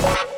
Bye.